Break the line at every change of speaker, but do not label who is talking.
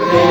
birthday.